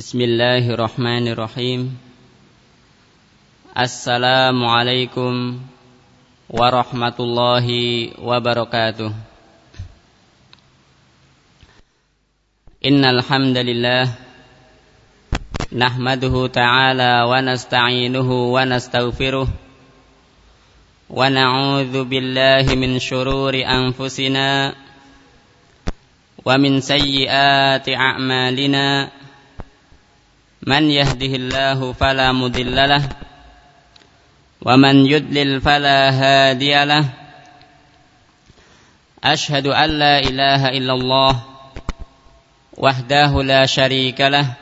بسم الله الرحمن الرحيم السلام عليكم ورحمة الله وبركاته إن الحمد لله نحمده تعالى ونستعينه ونستغفره ونعوذ بالله من شرور أنفسنا ومن سيئات أعمالنا من يهده الله فلا مضل له ومن يدلل فلا هادي له. أشهد أن لا إله إلا الله وحده لا شريك له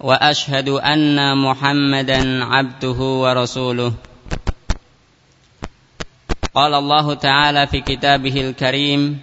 وأشهد أن محمدا عبده ورسوله. قال الله تعالى في كتابه الكريم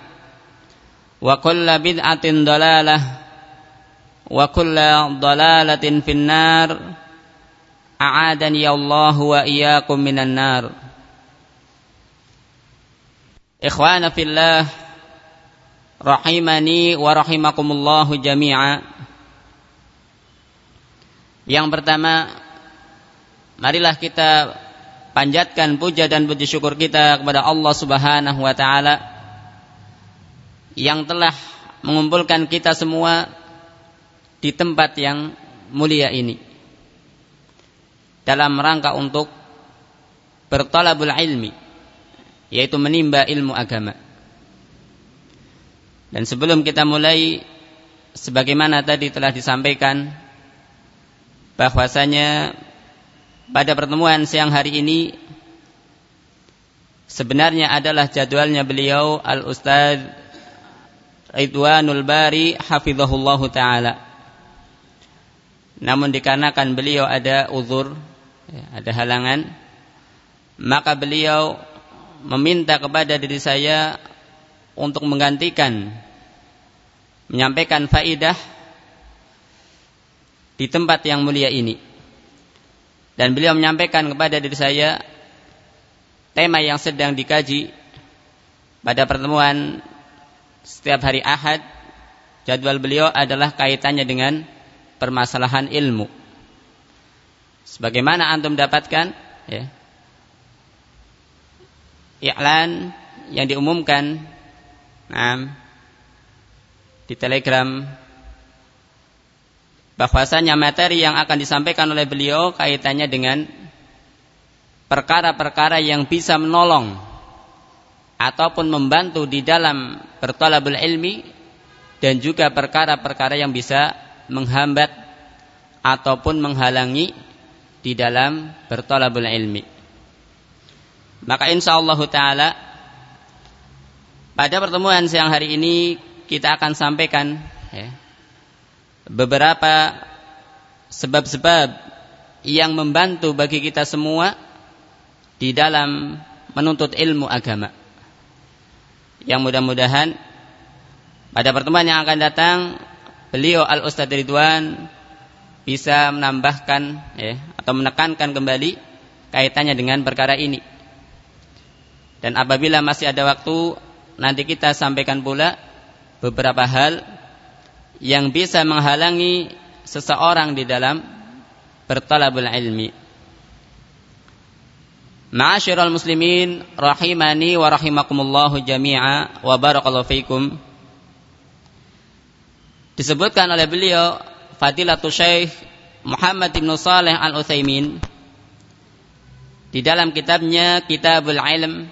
وكل بدعة ضلالة وكل ضلالة في النار أعادني الله وإياكم من النار إخوانا في الله rahimani wa rahimakumullahu jami'a. Yang pertama, marilah kita panjatkan puja dan puji syukur kita kepada Allah Subhanahu wa taala yang telah mengumpulkan kita semua di tempat yang mulia ini. Dalam rangka untuk bertalabul ilmi yaitu menimba ilmu agama. Dan sebelum kita mulai sebagaimana tadi telah disampaikan bahwasanya pada pertemuan siang hari ini sebenarnya adalah jadwalnya beliau Al Ustadz Ridwanul Bari hafizahullahu taala. Namun dikarenakan beliau ada uzur, ya, ada halangan, maka beliau meminta kepada diri saya untuk menggantikan menyampaikan faidah di tempat yang mulia ini. Dan beliau menyampaikan kepada diri saya tema yang sedang dikaji pada pertemuan setiap hari Ahad jadwal beliau adalah kaitannya dengan permasalahan ilmu. Sebagaimana antum dapatkan ya. Iklan yang diumumkan nah, di Telegram bahwasanya materi yang akan disampaikan oleh beliau kaitannya dengan perkara-perkara yang bisa menolong ataupun membantu di dalam bertolabul ilmi dan juga perkara-perkara yang bisa menghambat ataupun menghalangi di dalam bertolabul ilmi. Maka insya Allah taala pada pertemuan siang hari ini kita akan sampaikan ya, beberapa sebab-sebab yang membantu bagi kita semua di dalam menuntut ilmu agama yang mudah-mudahan pada pertemuan yang akan datang beliau Al Ustadz Ridwan bisa menambahkan ya, atau menekankan kembali kaitannya dengan perkara ini. Dan apabila masih ada waktu, nanti kita sampaikan pula beberapa hal yang bisa menghalangi seseorang di dalam bertalabul ilmi. Ma'asyiral muslimin rahimani wa rahimakumullahu jami'a wa barakallahu fikum. Disebutkan oleh beliau Fadilatul Syekh Muhammad bin Saleh Al-Utsaimin di dalam kitabnya Kitabul Ilm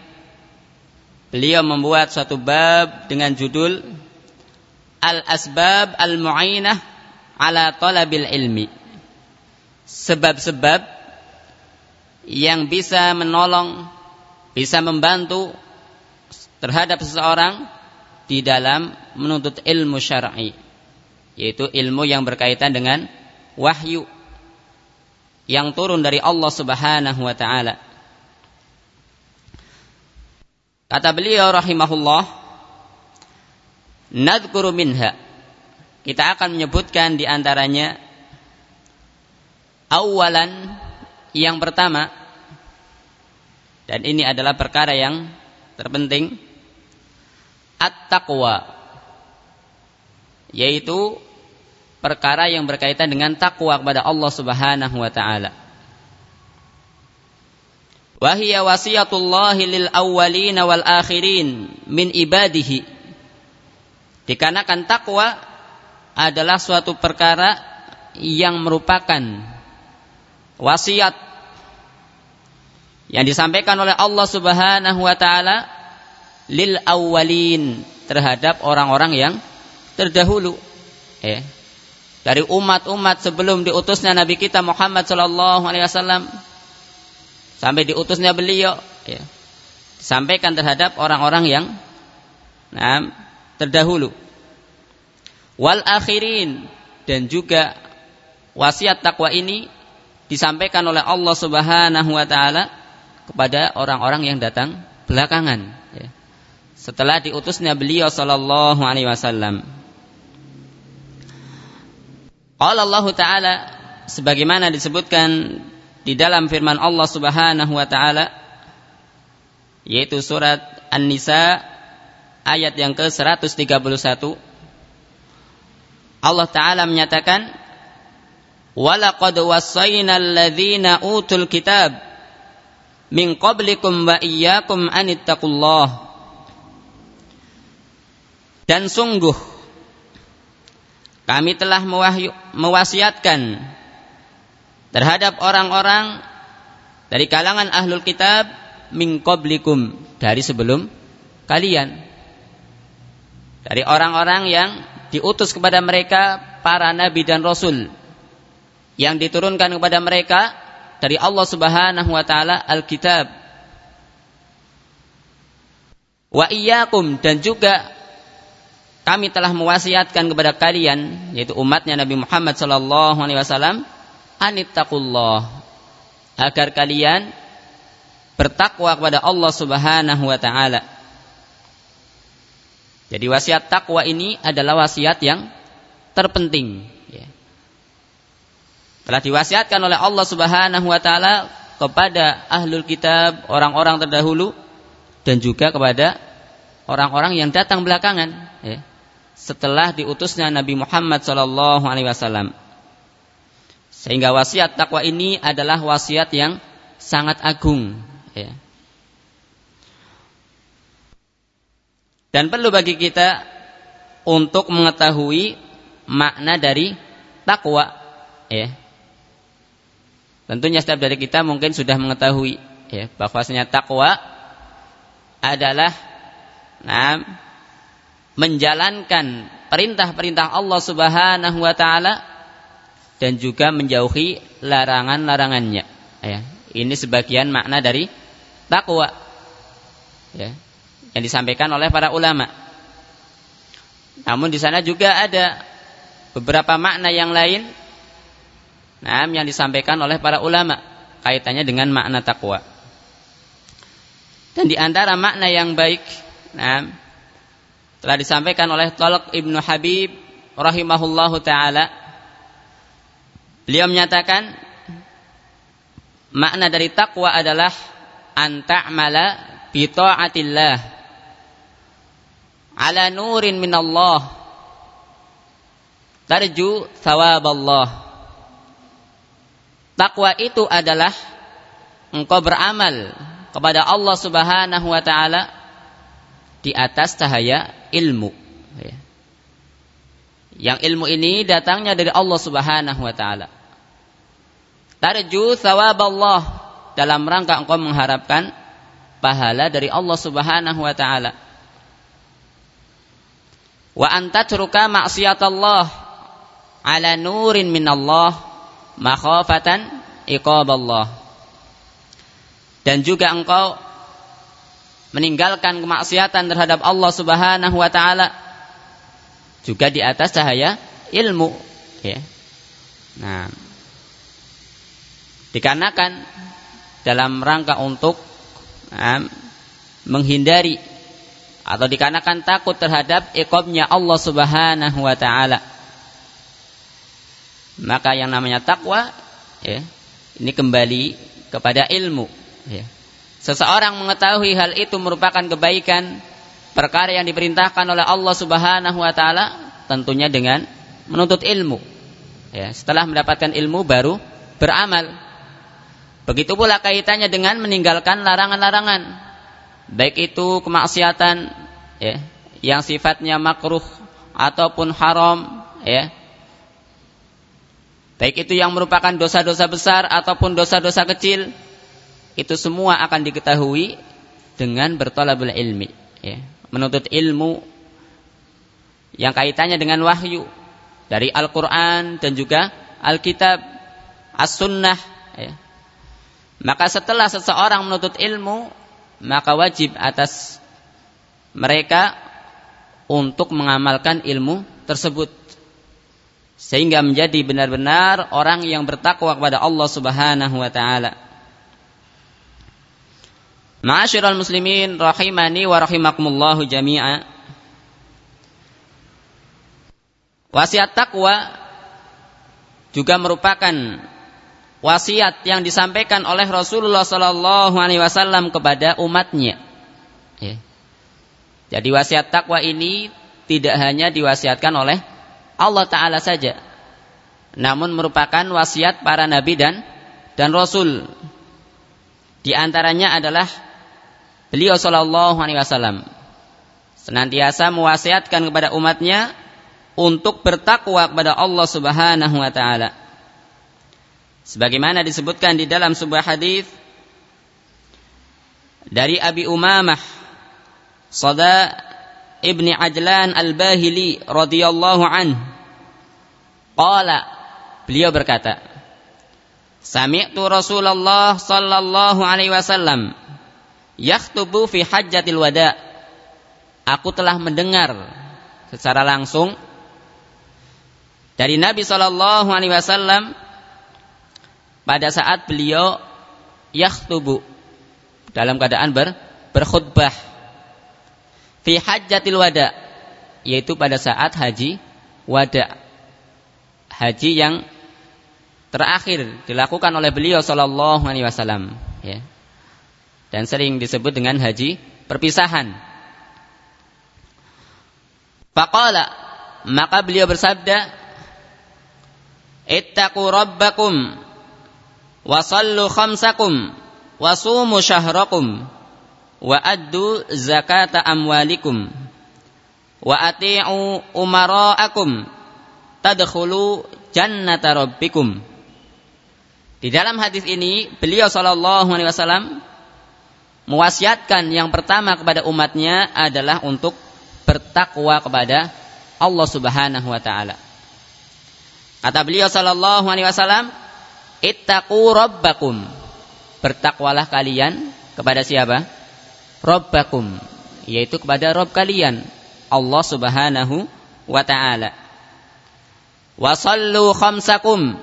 beliau membuat suatu bab dengan judul Al-Asbab Al-Mu'ainah ala Talabil Ilmi. Sebab-sebab yang bisa menolong, bisa membantu terhadap seseorang di dalam menuntut ilmu syar'i, yaitu ilmu yang berkaitan dengan wahyu yang turun dari Allah Subhanahu wa taala. Kata beliau rahimahullah, nadhkuru minha. Kita akan menyebutkan di antaranya awalan yang pertama dan ini adalah perkara yang terpenting at-taqwa yaitu perkara yang berkaitan dengan takwa kepada Allah Subhanahu wa taala. Wa hiya wasiyatullahi lil awwalin wal akhirin min ibadihi. Dikarenakan takwa adalah suatu perkara yang merupakan wasiat yang disampaikan oleh Allah Subhanahu wa taala lil awwalin terhadap orang-orang yang terdahulu. Ya dari umat-umat sebelum diutusnya Nabi kita Muhammad Shallallahu Alaihi Wasallam sampai diutusnya beliau ya, disampaikan terhadap orang-orang yang nah, terdahulu wal akhirin dan juga wasiat takwa ini disampaikan oleh Allah Subhanahu wa taala kepada orang-orang yang datang belakangan ya. setelah diutusnya beliau sallallahu alaihi wasallam Qala Allah Ta'ala sebagaimana disebutkan di dalam firman Allah Subhanahu wa taala yaitu surat An-Nisa ayat yang ke-131 Allah taala menyatakan walaqad wassayna alladhina utul kitab min qablikum wa iyyakum anittaqullah. Dan sungguh kami telah mewahyu, mewasiatkan terhadap orang-orang dari kalangan ahlul kitab min qablikum dari sebelum kalian. Dari orang-orang yang diutus kepada mereka para nabi dan rasul yang diturunkan kepada mereka dari Allah Subhanahu wa taala Alkitab wa iyyakum dan juga kami telah mewasiatkan kepada kalian yaitu umatnya Nabi Muhammad sallallahu alaihi wasallam anittaqullah agar kalian bertakwa kepada Allah Subhanahu wa taala. Jadi wasiat takwa ini adalah wasiat yang terpenting. Telah diwasiatkan oleh Allah Subhanahu wa taala kepada ahlul kitab, orang-orang terdahulu dan juga kepada orang-orang yang datang belakangan. Ya setelah diutusnya Nabi Muhammad Shallallahu Alaihi Wasallam. Sehingga wasiat takwa ini adalah wasiat yang sangat agung. Ya. Dan perlu bagi kita untuk mengetahui makna dari takwa. Ya. Tentunya setiap dari kita mungkin sudah mengetahui ya, bahwasanya takwa adalah nah, menjalankan perintah-perintah Allah Subhanahu wa taala dan juga menjauhi larangan-larangannya. Ya, ini sebagian makna dari takwa. Ya, yang disampaikan oleh para ulama. Namun di sana juga ada beberapa makna yang lain nah, yang disampaikan oleh para ulama kaitannya dengan makna takwa. Dan di antara makna yang baik, nah, telah disampaikan oleh Talq Ibnu Habib rahimahullahu taala beliau menyatakan makna dari takwa adalah anta'mala bi ta'atillah ala nurin min Allah tarju thawab Allah takwa itu adalah engkau beramal kepada Allah Subhanahu wa taala di atas cahaya ilmu. Ya. yang ilmu ini datangnya dari Allah Subhanahu wa taala. Tarju thawab Allah dalam rangka engkau mengharapkan pahala dari Allah Subhanahu wa taala. Wa anta turuka maksiat Allah ala nurin min Allah makhafatan iqab Allah dan juga engkau meninggalkan kemaksiatan terhadap Allah Subhanahu wa taala juga di atas cahaya ilmu ya. Nah, dikarenakan dalam rangka untuk nah, menghindari atau dikarenakan takut terhadap ikobnya Allah Subhanahu wa taala. Maka yang namanya takwa ya, ini kembali kepada ilmu ya seseorang mengetahui hal itu merupakan kebaikan perkara yang diperintahkan oleh Allah Subhanahu wa taala tentunya dengan menuntut ilmu. Ya, setelah mendapatkan ilmu baru beramal. Begitu pula kaitannya dengan meninggalkan larangan-larangan. Baik itu kemaksiatan ya, yang sifatnya makruh ataupun haram ya. Baik itu yang merupakan dosa-dosa besar ataupun dosa-dosa kecil itu semua akan diketahui dengan bertolabul ilmi ya. menuntut ilmu yang kaitannya dengan wahyu dari Al-Quran dan juga Alkitab As-Sunnah ya. maka setelah seseorang menuntut ilmu maka wajib atas mereka untuk mengamalkan ilmu tersebut sehingga menjadi benar-benar orang yang bertakwa kepada Allah Subhanahu wa taala Ma'asyiral muslimin rahimani wa rahimakumullahu jami'a. Wasiat takwa juga merupakan wasiat yang disampaikan oleh Rasulullah sallallahu alaihi wasallam kepada umatnya. Ya. Jadi wasiat takwa ini tidak hanya diwasiatkan oleh Allah taala saja, namun merupakan wasiat para nabi dan dan rasul. Di antaranya adalah beliau Shallallahu Alaihi Wasallam senantiasa mewasiatkan kepada umatnya untuk bertakwa kepada Allah Subhanahu Wa Taala. Sebagaimana disebutkan di dalam sebuah hadis dari Abi Umamah Sada ibni Ajlan al-Bahili radhiyallahu an qala beliau berkata Sami'tu Rasulullah sallallahu alaihi wasallam yakhtubu fi hajjatil wada. Aku telah mendengar secara langsung dari Nabi Shallallahu Alaihi Wasallam pada saat beliau yakhtubu dalam keadaan ber, berkhutbah fi hajjatil wada yaitu pada saat haji wada. Haji yang terakhir dilakukan oleh beliau Shallallahu Alaihi Wasallam ya. Dan sering disebut dengan haji perpisahan. Faqala maka beliau bersabda Ittaqu rabbakum wa sallu khamsakum wa sumu syahrakum wa addu zakata amwalikum wa ati'u umara'akum tadkhulu jannata rabbikum Di dalam hadis ini beliau sallallahu alaihi wasallam mewasiatkan yang pertama kepada umatnya adalah untuk bertakwa kepada Allah Subhanahu wa taala. Kata beliau sallallahu alaihi wasallam, "Ittaqu rabbakum." Bertakwalah kalian kepada siapa? Rabbakum, yaitu kepada Rabb kalian, Allah Subhanahu wa taala. Wa sallu khamsakum.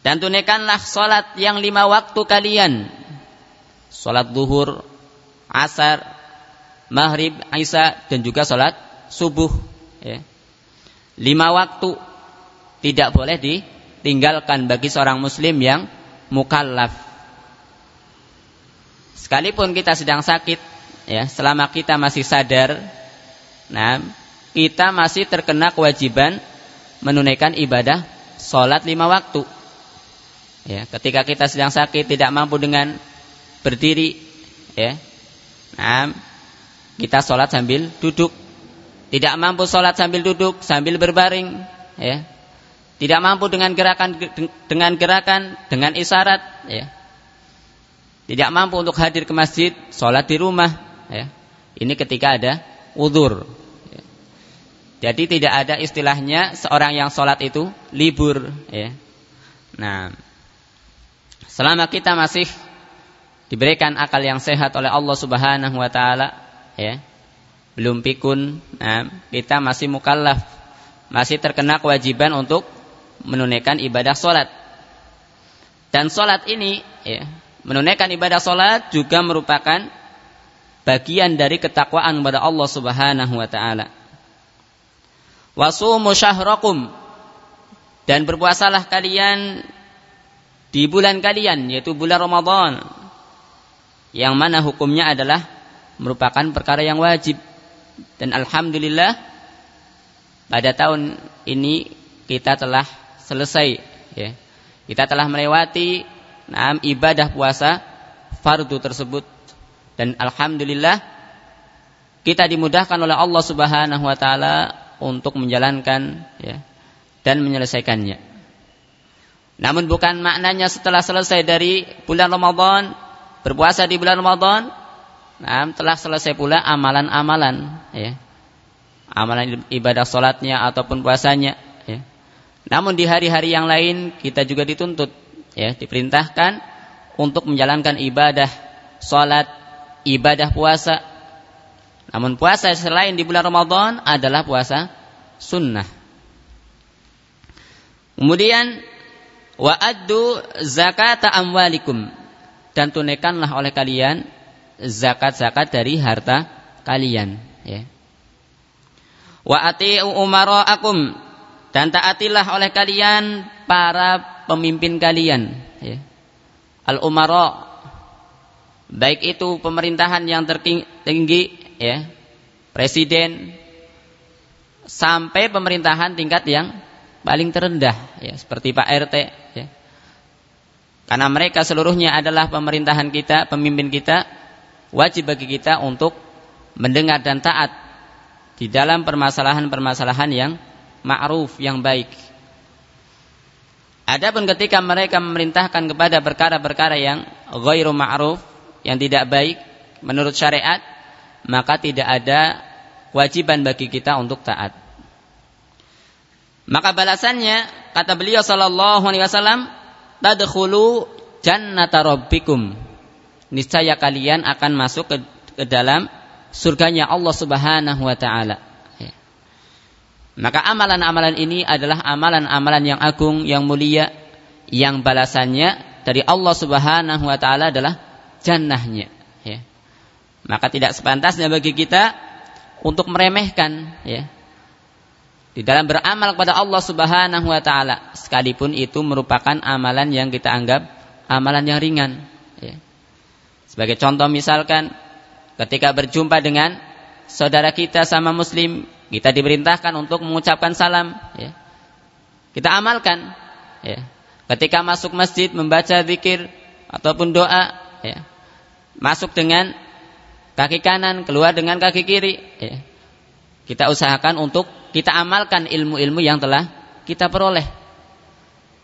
Dan tunaikanlah salat yang lima waktu kalian Salat duhur, asar, maghrib, isya dan juga salat subuh. Ya. Lima waktu tidak boleh ditinggalkan bagi seorang muslim yang mukallaf. Sekalipun kita sedang sakit, ya, selama kita masih sadar, nah, kita masih terkena kewajiban menunaikan ibadah sholat lima waktu. Ya, ketika kita sedang sakit tidak mampu dengan berdiri, ya, nah, kita sholat sambil duduk. Tidak mampu sholat sambil duduk, sambil berbaring, ya. Tidak mampu dengan gerakan dengan gerakan dengan isyarat, ya. Tidak mampu untuk hadir ke masjid, sholat di rumah, ya. Ini ketika ada udur. Jadi tidak ada istilahnya seorang yang sholat itu libur, ya. Nah, selama kita masih diberikan akal yang sehat oleh Allah Subhanahu wa taala, ya. Belum pikun, nah, kita masih mukallaf, masih terkena kewajiban untuk menunaikan ibadah sholat. Dan sholat ini, ya, menunaikan ibadah solat juga merupakan bagian dari ketakwaan kepada Allah Subhanahu wa taala. Wasumu syahrakum dan berpuasalah kalian di bulan kalian yaitu bulan Ramadan yang mana hukumnya adalah merupakan perkara yang wajib dan alhamdulillah pada tahun ini kita telah selesai ya. Kita telah melewati nah, ibadah puasa fardu tersebut dan alhamdulillah kita dimudahkan oleh Allah Subhanahu wa taala untuk menjalankan ya dan menyelesaikannya. Namun bukan maknanya setelah selesai dari bulan Ramadan berpuasa di bulan Ramadan nah, telah selesai pula amalan-amalan ya. Amalan ibadah salatnya ataupun puasanya ya. Namun di hari-hari yang lain kita juga dituntut ya diperintahkan untuk menjalankan ibadah salat, ibadah puasa. Namun puasa selain di bulan Ramadan adalah puasa sunnah. Kemudian wa addu zakata amwalikum dan tunaikanlah oleh kalian zakat-zakat dari harta kalian ya. Wa ati'u umara'akum dan taatilah oleh kalian para pemimpin kalian ya. al umara baik itu pemerintahan yang tertinggi ya presiden sampai pemerintahan tingkat yang paling terendah ya seperti Pak RT ya karena mereka seluruhnya adalah pemerintahan kita pemimpin kita wajib bagi kita untuk mendengar dan taat di dalam permasalahan-permasalahan yang ma'ruf yang baik Adapun ketika mereka memerintahkan kepada perkara-perkara yang ghairu ma'ruf, yang tidak baik menurut syariat, maka tidak ada kewajiban bagi kita untuk taat. Maka balasannya kata beliau sallallahu alaihi wasallam, "Tadkhulu jannata rabbikum." Niscaya kalian akan masuk ke, ke dalam surganya Allah Subhanahu wa taala. Maka amalan-amalan ini adalah amalan-amalan yang agung, yang mulia, yang balasannya dari Allah Subhanahu wa taala adalah jannahnya, ya. Maka tidak sepantasnya bagi kita untuk meremehkan, ya. Di dalam beramal kepada Allah Subhanahu wa taala, sekalipun itu merupakan amalan yang kita anggap amalan yang ringan, ya. Sebagai contoh misalkan ketika berjumpa dengan saudara kita sama muslim kita diperintahkan untuk mengucapkan salam. Ya. Kita amalkan. Ya. Ketika masuk masjid membaca zikir ataupun doa, ya. masuk dengan kaki kanan, keluar dengan kaki kiri. Ya. Kita usahakan untuk kita amalkan ilmu-ilmu yang telah kita peroleh.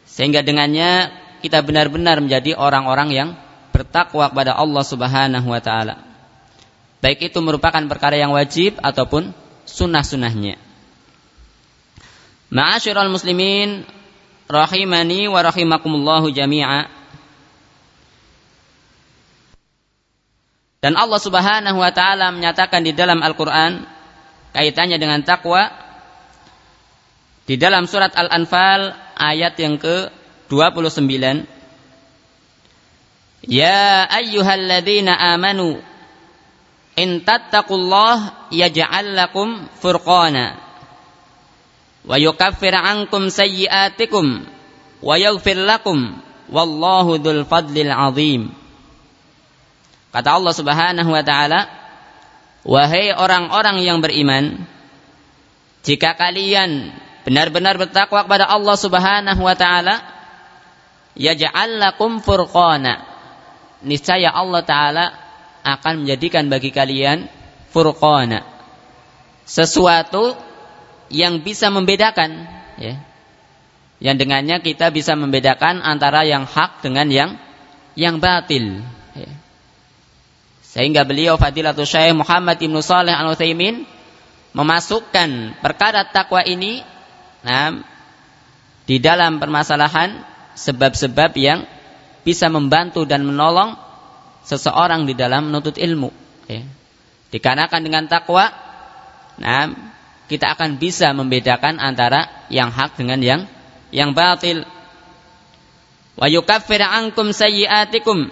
Sehingga dengannya kita benar-benar menjadi orang-orang yang bertakwa kepada Allah Subhanahu wa taala. Baik itu merupakan perkara yang wajib ataupun sunnah-sunnahnya. Ma'asyiral muslimin rahimani wa rahimakumullahu jami'a. Dan Allah Subhanahu wa taala menyatakan di dalam Al-Qur'an kaitannya dengan takwa di dalam surat Al-Anfal ayat yang ke-29 Ya ayyuhalladzina amanu in tattaqullah yaj'al lakum furqana wa yukaffir ankum sayyi'atikum wa yaghfir lakum wallahu dzul fadlil azim. Kata Allah Subhanahu wa taala, wahai orang-orang yang beriman, jika kalian benar-benar bertakwa kepada Allah Subhanahu wa taala, yaj'al lakum furqana. Niscaya Allah taala akan menjadikan bagi kalian furqana. Sesuatu yang bisa membedakan ya yang dengannya kita bisa membedakan antara yang hak dengan yang yang batil. Ya. Sehingga beliau Fadilatul Syekh Muhammad Ibn Saleh Al Utsaimin memasukkan perkara takwa ini nah, di dalam permasalahan sebab-sebab yang bisa membantu dan menolong seseorang di dalam menuntut ilmu. Ya. Dikarenakan dengan takwa, nah, kita akan bisa membedakan antara yang hak dengan yang yang batil wa yukaffir ankum sayyiatikum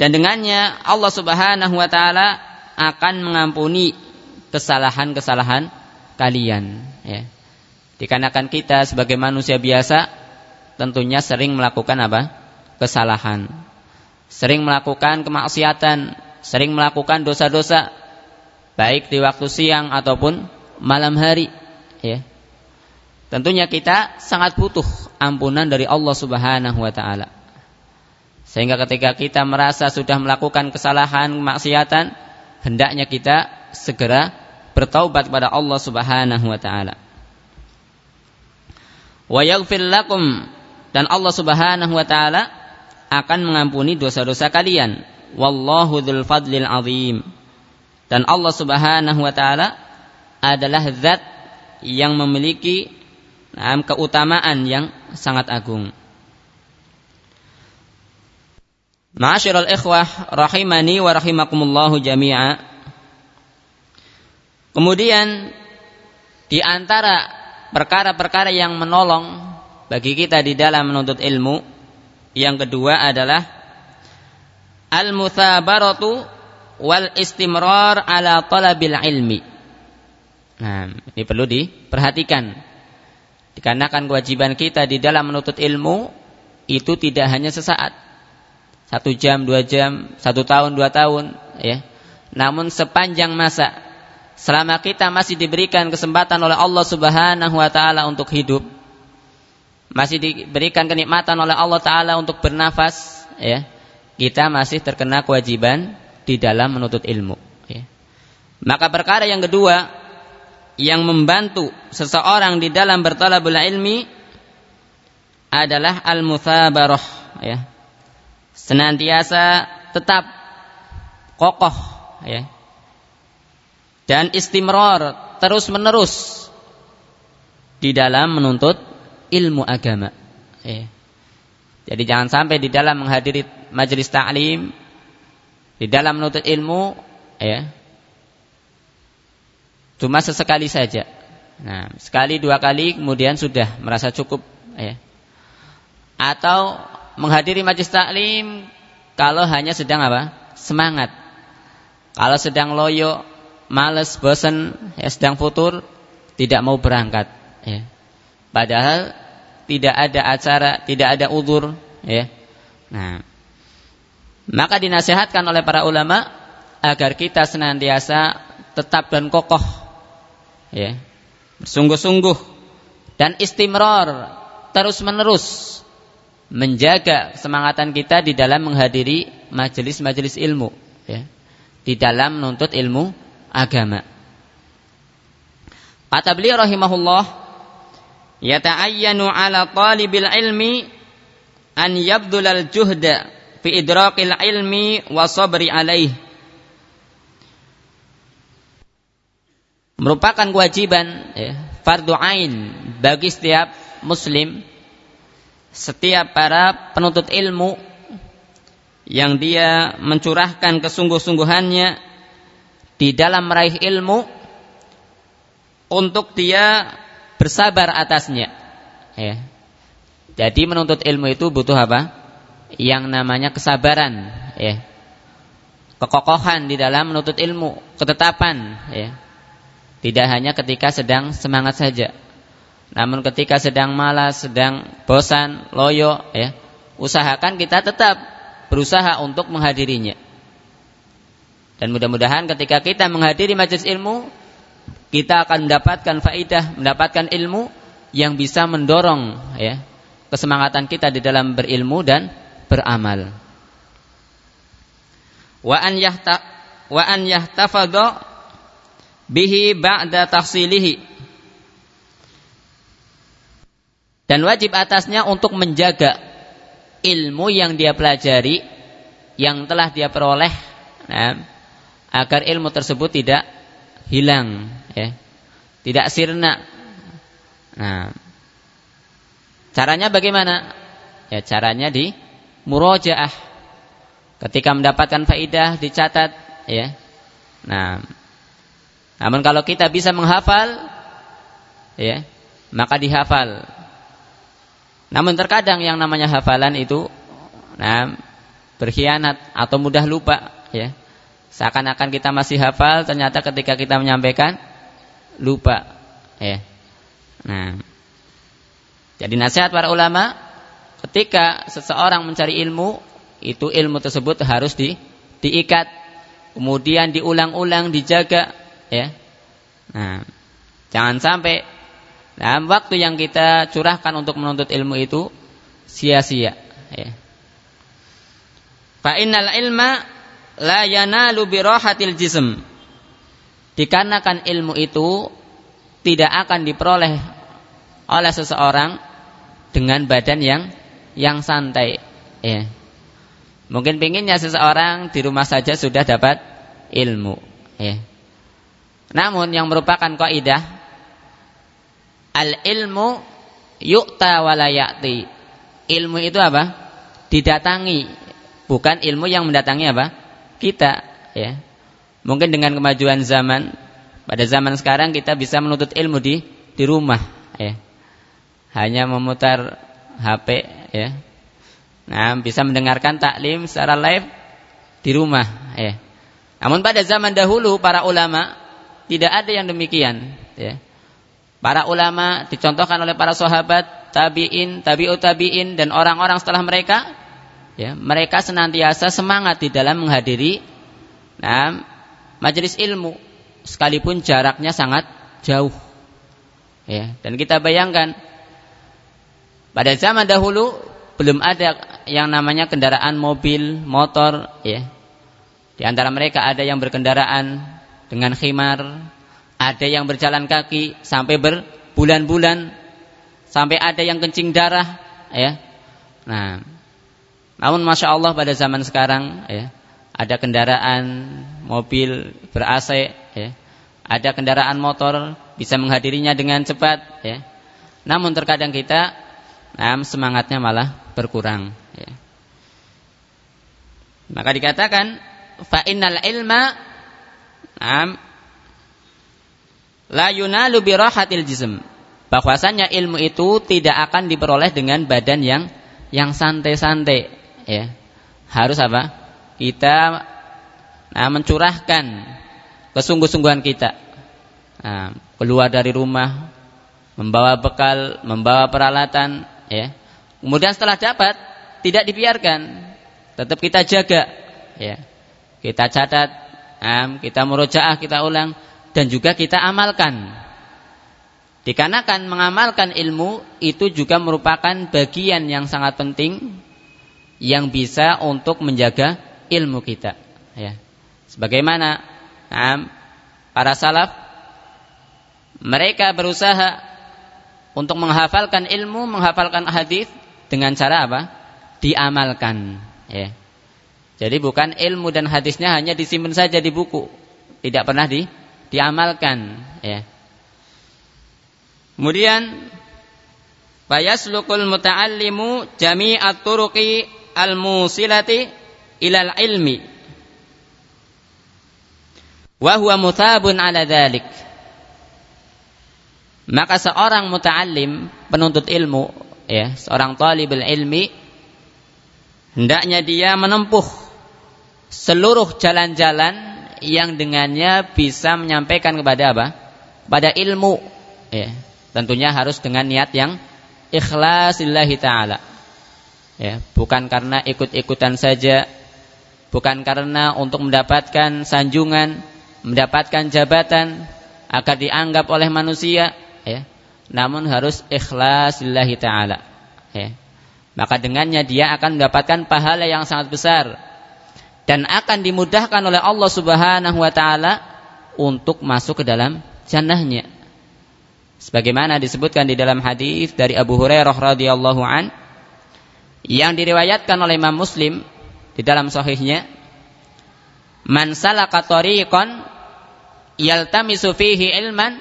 dan dengannya Allah Subhanahu wa taala akan mengampuni kesalahan-kesalahan kalian ya. Dikarenakan kita sebagai manusia biasa tentunya sering melakukan apa? kesalahan. Sering melakukan kemaksiatan, sering melakukan dosa-dosa baik di waktu siang ataupun malam hari ya. Tentunya kita sangat butuh ampunan dari Allah Subhanahu wa taala. Sehingga ketika kita merasa sudah melakukan kesalahan, kemaksiatan, hendaknya kita segera bertaubat kepada Allah Subhanahu wa taala. Dan Allah Subhanahu wa taala akan mengampuni dosa-dosa kalian. Wallahu dzul fadlil azim. Dan Allah Subhanahu wa taala adalah zat yang memiliki keutamaan yang sangat agung. Ma'asyiral ikhwah rahimani wa rahimakumullahu jami'a. Kemudian di antara perkara-perkara yang menolong bagi kita di dalam menuntut ilmu yang kedua adalah al-muthabaratu wal istimrar ala talabil ilmi. Nah, ini perlu diperhatikan. Dikarenakan kewajiban kita di dalam menuntut ilmu itu tidak hanya sesaat, satu jam, dua jam, satu tahun, dua tahun, ya. Namun sepanjang masa, selama kita masih diberikan kesempatan oleh Allah Subhanahu Wa Taala untuk hidup, masih diberikan kenikmatan oleh Allah Taala untuk bernafas, ya, kita masih terkena kewajiban di dalam menuntut ilmu. Ya. Maka perkara yang kedua yang membantu seseorang di dalam bertalabul ilmi adalah al-muthabarah ya. Senantiasa tetap kokoh ya. Dan istimrar terus-menerus di dalam menuntut ilmu agama. Ya. Jadi jangan sampai di dalam menghadiri majelis ta'lim di dalam menuntut ilmu ya Cuma sesekali saja. Nah, sekali dua kali kemudian sudah merasa cukup ya. Atau menghadiri majlis taklim kalau hanya sedang apa? Semangat. Kalau sedang loyo, males, bosan, ya sedang futur, tidak mau berangkat, ya. Padahal tidak ada acara, tidak ada udur, ya. Nah, maka dinasihatkan oleh para ulama agar kita senantiasa tetap dan kokoh ya. Bersungguh-sungguh dan istimror terus-menerus menjaga semangatan kita di dalam menghadiri majelis-majelis ilmu ya. Di dalam menuntut ilmu agama. Kata beliau rahimahullah yata'ayyanu ala talibil ilmi an yabdulal juhda fi idrakil ilmi wa sabri alaih. Merupakan kewajiban ya, fardu ain bagi setiap muslim setiap para penuntut ilmu yang dia mencurahkan kesungguh-sungguhannya di dalam meraih ilmu untuk dia bersabar atasnya ya. Jadi menuntut ilmu itu butuh apa? Yang namanya kesabaran ya. Kekokohan di dalam menuntut ilmu, ketetapan ya tidak hanya ketika sedang semangat saja. Namun ketika sedang malas, sedang bosan, loyo, ya, usahakan kita tetap berusaha untuk menghadirinya. Dan mudah-mudahan ketika kita menghadiri majelis ilmu, kita akan mendapatkan faidah, mendapatkan ilmu yang bisa mendorong ya kesemangatan kita di dalam berilmu dan beramal. Wa an yahta wa an yahtafadha bihi ba'da tahsilihi Dan wajib atasnya untuk menjaga ilmu yang dia pelajari, yang telah dia peroleh, nah, agar ilmu tersebut tidak hilang, ya, tidak sirna. Nah, caranya bagaimana? Ya, caranya di murojaah. Ketika mendapatkan faidah dicatat, ya. Nah, namun kalau kita bisa menghafal, ya, maka dihafal namun terkadang yang namanya hafalan itu nah, berkhianat atau mudah lupa ya. Seakan-akan kita masih hafal ternyata ketika kita menyampaikan lupa ya. Nah. Jadi nasihat para ulama ketika seseorang mencari ilmu itu ilmu tersebut harus di diikat kemudian diulang-ulang dijaga ya. Nah, jangan sampai Nah, waktu yang kita curahkan untuk menuntut ilmu itu sia-sia. Ya. Fa ilma la yanalu jism. Dikarenakan ilmu itu tidak akan diperoleh oleh seseorang dengan badan yang yang santai. Ya. Mungkin pinginnya seseorang di rumah saja sudah dapat ilmu. Ya. Namun yang merupakan kaidah Al ilmu yu'ta walayati. Ilmu itu apa? Didatangi. Bukan ilmu yang mendatangi apa? Kita, ya. Mungkin dengan kemajuan zaman pada zaman sekarang kita bisa menuntut ilmu di di rumah, ya. Hanya memutar HP, ya. Nah, bisa mendengarkan taklim secara live di rumah, ya. Namun pada zaman dahulu para ulama tidak ada yang demikian, ya. Para ulama dicontohkan oleh para sahabat, tabi'in, tabi'ut tabi'in dan orang-orang setelah mereka ya, mereka senantiasa semangat di dalam menghadiri nah, majelis ilmu sekalipun jaraknya sangat jauh. Ya, dan kita bayangkan pada zaman dahulu belum ada yang namanya kendaraan mobil, motor, ya. Di antara mereka ada yang berkendaraan dengan khimar, ada yang berjalan kaki sampai berbulan-bulan, sampai ada yang kencing darah, ya. Nah, namun masya Allah pada zaman sekarang, ya, ada kendaraan mobil ber AC, ya, ada kendaraan motor bisa menghadirinya dengan cepat, ya. Namun terkadang kita, nah, semangatnya malah berkurang. Ya. Maka dikatakan, fa innal ilma, nah, la yunalu bi rahatil jism. Bahwasanya ilmu itu tidak akan diperoleh dengan badan yang yang santai-santai, ya. Harus apa? Kita nah, mencurahkan kesungguh-sungguhan kita. Nah, keluar dari rumah, membawa bekal, membawa peralatan, ya. Kemudian setelah dapat tidak dibiarkan, tetap kita jaga, ya. Kita catat, nah, kita murojaah, kita ulang dan juga kita amalkan. Dikarenakan mengamalkan ilmu itu juga merupakan bagian yang sangat penting yang bisa untuk menjaga ilmu kita. Ya. Sebagaimana nah, para salaf mereka berusaha untuk menghafalkan ilmu, menghafalkan hadis dengan cara apa? Diamalkan. Ya. Jadi bukan ilmu dan hadisnya hanya disimpan saja di buku, tidak pernah di diamalkan ya. Kemudian fayaslukul muta'allimu jami'at turuqi al-musilati ilal ilmi wa huwa muthabun ala dhalik maka seorang muta'allim penuntut ilmu ya seorang talibul ilmi hendaknya dia menempuh seluruh jalan-jalan yang dengannya bisa menyampaikan kepada apa? Pada ilmu. Ya. Tentunya harus dengan niat yang ikhlas taala. Ya, bukan karena ikut-ikutan saja, bukan karena untuk mendapatkan sanjungan, mendapatkan jabatan agar dianggap oleh manusia, ya. Namun harus ikhlas lillahi taala. Ya. Maka dengannya dia akan mendapatkan pahala yang sangat besar dan akan dimudahkan oleh Allah Subhanahu wa taala untuk masuk ke dalam jannahnya. Sebagaimana disebutkan di dalam hadis dari Abu Hurairah radhiyallahu an yang diriwayatkan oleh Imam Muslim di dalam sahihnya, "Man salaka tariqan yaltamisu fihi ilman,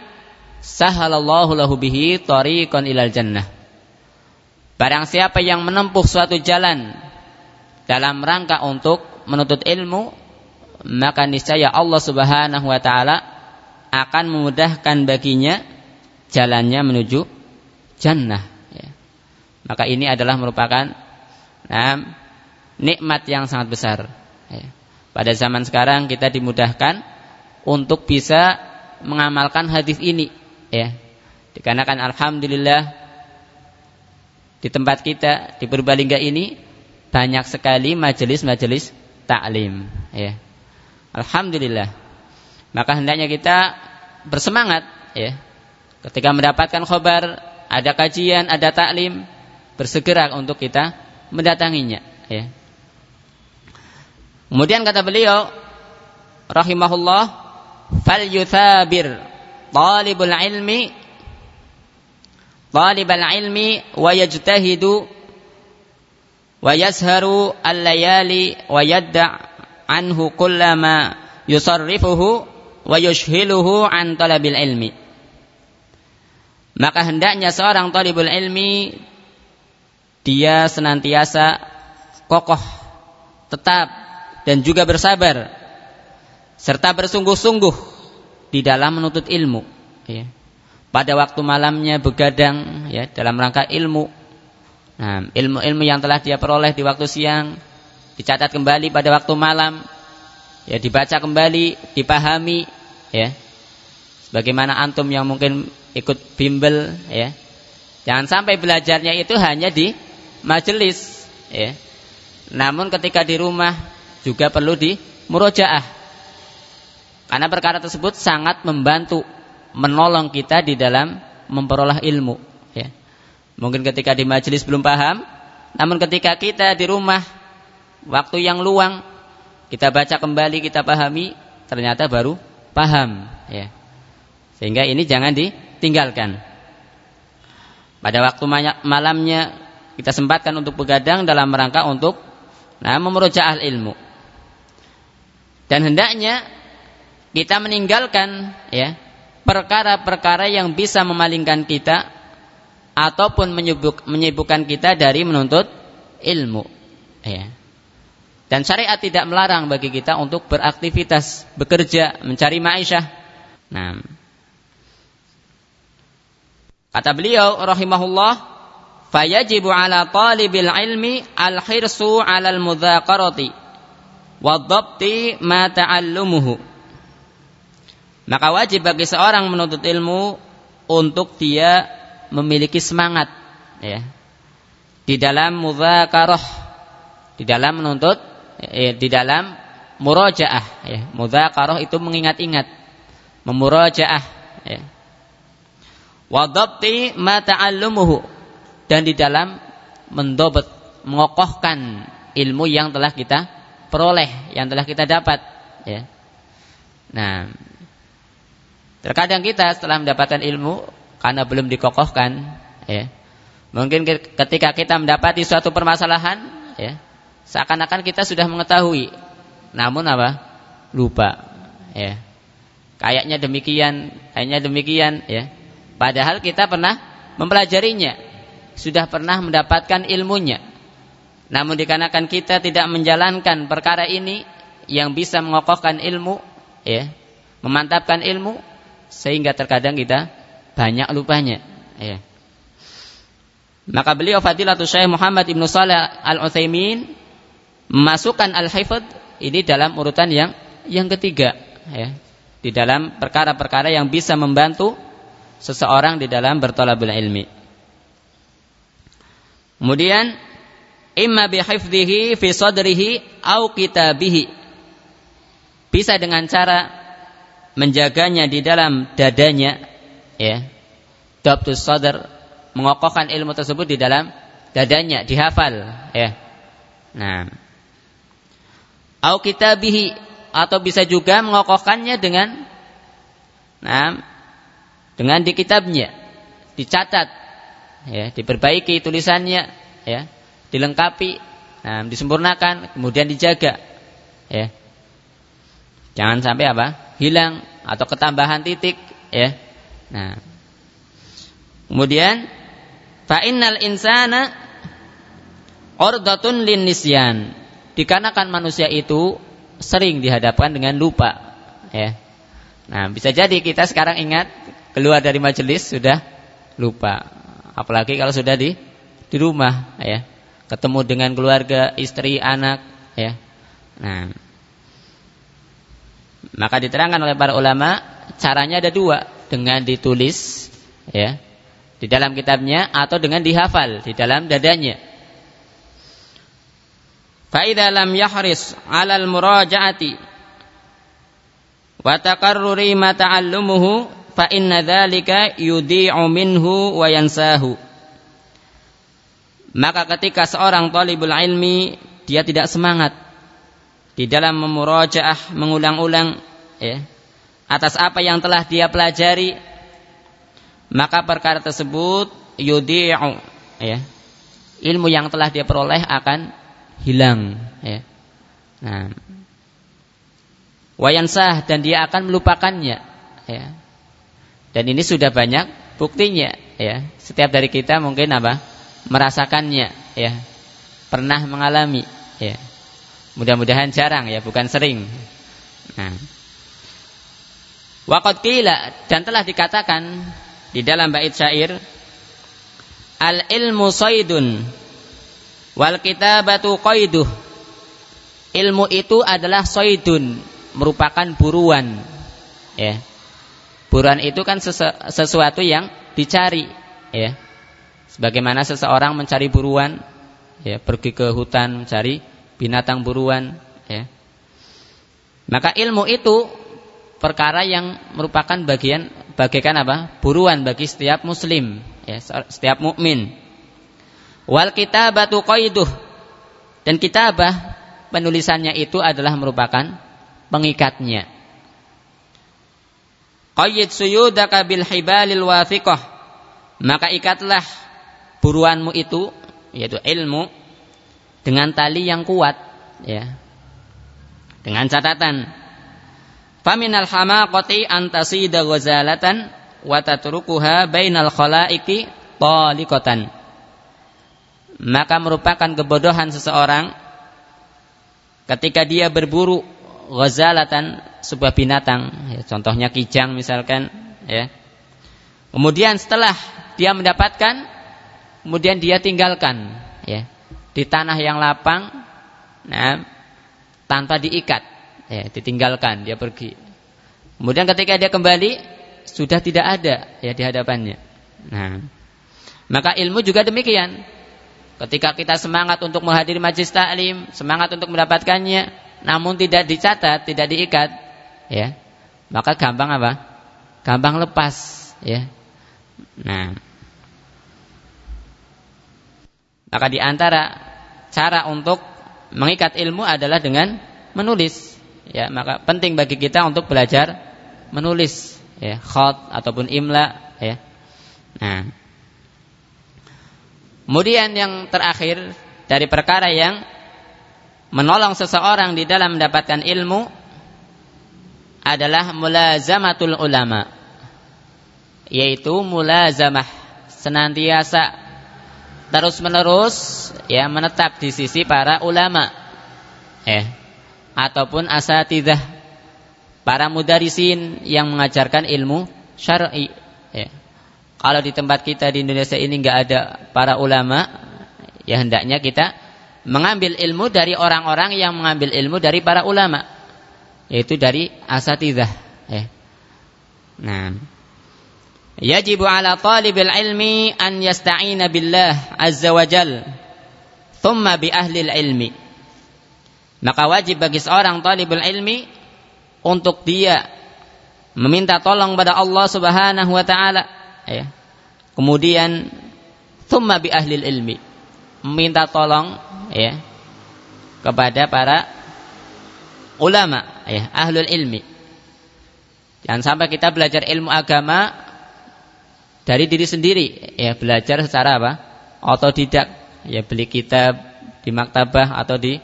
sahalallahu lahu bihi tariqan ilal jannah." Barang siapa yang menempuh suatu jalan dalam rangka untuk menuntut ilmu, maka niscaya Allah Subhanahu wa taala akan memudahkan baginya jalannya menuju jannah. Ya. Maka ini adalah merupakan nah, nikmat yang sangat besar. Ya. Pada zaman sekarang kita dimudahkan untuk bisa mengamalkan hadis ini. Ya. Dikarenakan alhamdulillah di tempat kita di Purbalingga ini banyak sekali majelis-majelis taklim ya. Alhamdulillah. Maka hendaknya kita bersemangat ya. Ketika mendapatkan khabar, ada kajian, ada taklim, bersegera untuk kita mendatanginya ya. Kemudian kata beliau rahimahullah fal yuthabir talibul ilmi talibal ilmi wa yajtahidu wa yazharu al-layali wa yadda' anhu kullama yusarrifuhu wa yushhiluhu an talabil ilmi maka hendaknya seorang talibul ilmi dia senantiasa kokoh tetap dan juga bersabar serta bersungguh-sungguh di dalam menuntut ilmu ya pada waktu malamnya begadang ya dalam rangka ilmu. Nah, ilmu-ilmu yang telah dia peroleh di waktu siang dicatat kembali pada waktu malam, ya dibaca kembali, dipahami, ya. Bagaimana antum yang mungkin ikut bimbel, ya. Jangan sampai belajarnya itu hanya di majelis, ya. Namun ketika di rumah juga perlu di murojaah. Karena perkara tersebut sangat membantu menolong kita di dalam memperoleh ilmu. Ya. Mungkin ketika di majelis belum paham, namun ketika kita di rumah waktu yang luang kita baca kembali, kita pahami, ternyata baru paham. Ya. Sehingga ini jangan ditinggalkan. Pada waktu malamnya kita sempatkan untuk begadang dalam rangka untuk nah, memurojaah ilmu. Dan hendaknya kita meninggalkan ya perkara-perkara yang bisa memalingkan kita ataupun menyibuk, menyibukkan kita dari menuntut ilmu. Ya. Dan syariat tidak melarang bagi kita untuk beraktivitas, bekerja, mencari ma'isyah. Nah. Kata beliau rahimahullah, fayajibu ala talibil ilmi al-hirsu ala al-mudzakarati wa dhabti ma ta'allumuhu. Maka wajib bagi seorang menuntut ilmu untuk dia memiliki semangat ya. Di dalam mudzakarah, di dalam menuntut ya, di dalam murajaah ya. Mudzakarah itu mengingat-ingat, memurajaah ya. Wa dhabti ma ta'allumuhu dan di dalam mendobet, mengokohkan ilmu yang telah kita peroleh, yang telah kita dapat ya. Nah, Terkadang kita setelah mendapatkan ilmu karena belum dikokohkan, ya. Mungkin ketika kita mendapati suatu permasalahan, ya, seakan-akan kita sudah mengetahui, namun apa? Lupa, ya. Kayaknya demikian, kayaknya demikian, ya. Padahal kita pernah mempelajarinya, sudah pernah mendapatkan ilmunya. Namun dikarenakan kita tidak menjalankan perkara ini yang bisa mengokohkan ilmu, ya, memantapkan ilmu, sehingga terkadang kita banyak lupanya. Ya. Maka beliau Fadilatul Syekh Muhammad Ibnu Saleh Al-Utsaimin memasukkan al-hifdz ini dalam urutan yang yang ketiga ya. Di dalam perkara-perkara yang bisa membantu seseorang di dalam bertolabul ilmi. Kemudian imma bihifdhihi fi sadrihi au kitabihi. Bisa dengan cara menjaganya di dalam dadanya ya. Dabtus sadr mengokohkan ilmu tersebut di dalam dadanya, dihafal ya. Nah. Au kitabihi atau bisa juga mengokohkannya dengan nah dengan di kitabnya dicatat ya diperbaiki tulisannya ya dilengkapi nah, disempurnakan kemudian dijaga ya jangan sampai apa hilang atau ketambahan titik ya. Nah. Kemudian fa innal insana ordatun lin nisyan dikarenakan manusia itu sering dihadapkan dengan lupa ya. Nah bisa jadi kita sekarang ingat keluar dari majelis sudah lupa. Apalagi kalau sudah di di rumah ya. Ketemu dengan keluarga, istri, anak, ya. Nah, maka diterangkan oleh para ulama caranya ada dua dengan ditulis ya di dalam kitabnya atau dengan dihafal di dalam dadanya. Fa'idha lam yahris 'alal muraja'ati wa taqarruri ma ta'allumuhu fa inna dzalika yudhi'u minhu wa yansahu. Maka ketika seorang talibul ilmi dia tidak semangat di dalam memurajaah mengulang-ulang ya atas apa yang telah dia pelajari maka perkara tersebut yudhi'u ya ilmu yang telah dia peroleh akan hilang ya. Nah wayansah dan dia akan melupakannya ya. Dan ini sudah banyak buktinya ya. Setiap dari kita mungkin apa? Merasakannya ya. Pernah mengalami ya mudah-mudahan jarang ya bukan sering. Nah. Waqat qila dan telah dikatakan di dalam bait syair al ilmu saidun wal kitabatu qaiduh ilmu itu adalah saidun merupakan buruan ya. Buruan itu kan sesuatu yang dicari ya. Sebagaimana seseorang mencari buruan, ya, pergi ke hutan mencari binatang buruan, ya. Maka ilmu itu perkara yang merupakan bagian bagaikan apa? Buruan bagi setiap muslim, ya, setiap mukmin. Wal kitabatu qaiduh. Dan kitabah penulisannya itu adalah merupakan pengikatnya. Qayyid suyudaka bil hibalil wathiqah. Maka ikatlah buruanmu itu yaitu ilmu dengan tali yang kuat ya. Dengan catatan. Faminal hamaqati antasida ghazalatan wa tatrukuha bainal khalaiqi taliqatan. Maka merupakan kebodohan seseorang ketika dia berburu ghazalatan sebuah binatang ya, contohnya kijang misalkan ya. Kemudian setelah dia mendapatkan kemudian dia tinggalkan ya di tanah yang lapang nah tanpa diikat ya ditinggalkan dia pergi. Kemudian ketika dia kembali sudah tidak ada ya di hadapannya. Nah maka ilmu juga demikian. Ketika kita semangat untuk menghadiri majlis taklim semangat untuk mendapatkannya namun tidak dicatat tidak diikat ya maka gampang apa? Gampang lepas ya. Nah maka di antara cara untuk mengikat ilmu adalah dengan menulis. Ya, maka penting bagi kita untuk belajar menulis, ya, khot ataupun imla, ya. Nah. Kemudian yang terakhir dari perkara yang menolong seseorang di dalam mendapatkan ilmu adalah mulazamatul ulama yaitu mulazamah senantiasa terus menerus ya menetap di sisi para ulama. Eh ataupun asatidah para mudarisin yang mengajarkan ilmu syar'i. Ya. kalau di tempat kita di Indonesia ini nggak ada para ulama ya hendaknya kita mengambil ilmu dari orang-orang yang mengambil ilmu dari para ulama yaitu dari asatidah. Ya. nah yajibu ala talibil ilmi an yasta'ina billah azza wa jal thumma bi ahli ilmi maka wajib bagi seorang talibul ilmi untuk dia meminta tolong pada Allah Subhanahu wa taala ya. Kemudian thumma bi ahli ilmi meminta tolong ya kepada para ulama ya ahlul ilmi. Jangan sampai kita belajar ilmu agama dari diri sendiri. Ya belajar secara apa? otodidak. Ya beli kitab di maktabah atau di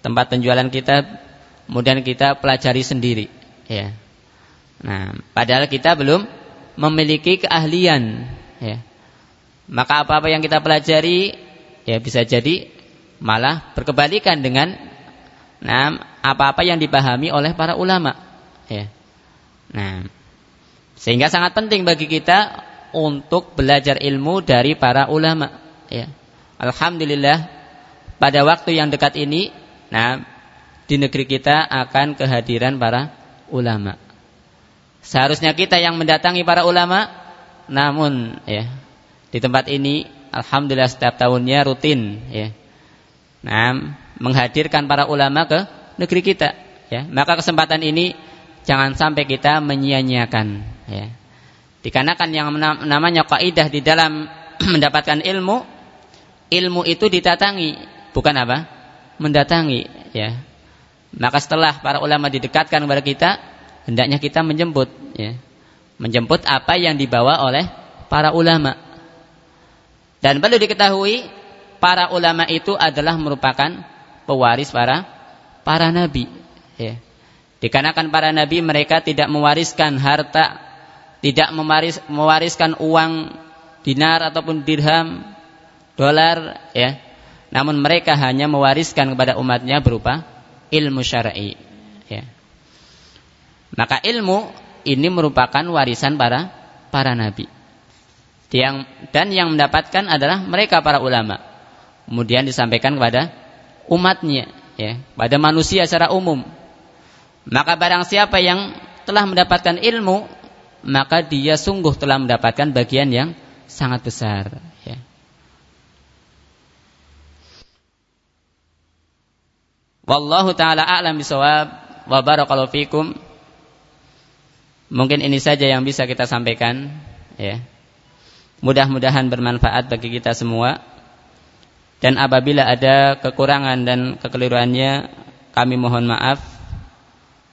tempat penjualan kitab. Kemudian kita pelajari sendiri. Ya. Nah padahal kita belum memiliki keahlian. Ya. Maka apa-apa yang kita pelajari ya bisa jadi malah berkebalikan dengan nah apa-apa yang dipahami oleh para ulama. Ya. Nah sehingga sangat penting bagi kita untuk belajar ilmu dari para ulama ya alhamdulillah pada waktu yang dekat ini Nah, di negeri kita akan kehadiran para ulama. Seharusnya kita yang mendatangi para ulama, namun ya di tempat ini alhamdulillah setiap tahunnya rutin ya. Nah, menghadirkan para ulama ke negeri kita ya. Maka kesempatan ini jangan sampai kita menyia-nyiakan ya. Dikarenakan yang namanya kaidah di dalam mendapatkan ilmu, ilmu itu ditatangi, bukan apa? mendatangi ya. Maka setelah para ulama didekatkan kepada kita hendaknya kita menjemput ya. Menjemput apa yang dibawa oleh para ulama. Dan perlu diketahui para ulama itu adalah merupakan pewaris para para nabi ya. Dikarenakan para nabi mereka tidak mewariskan harta tidak mewaris, mewariskan uang dinar ataupun dirham dolar ya. Namun mereka hanya mewariskan kepada umatnya berupa ilmu syar'i ya. maka ilmu ini merupakan warisan para para nabi. Yang dan yang mendapatkan adalah mereka para ulama. Kemudian disampaikan kepada umatnya ya. Pada manusia secara umum. Maka barang siapa yang telah mendapatkan ilmu maka dia sungguh telah mendapatkan bagian yang sangat besar Wallahu taala a'lam bisawab wa barakallahu fikum. Mungkin ini saja yang bisa kita sampaikan ya. Mudah-mudahan bermanfaat bagi kita semua. Dan apabila ada kekurangan dan kekeliruannya kami mohon maaf.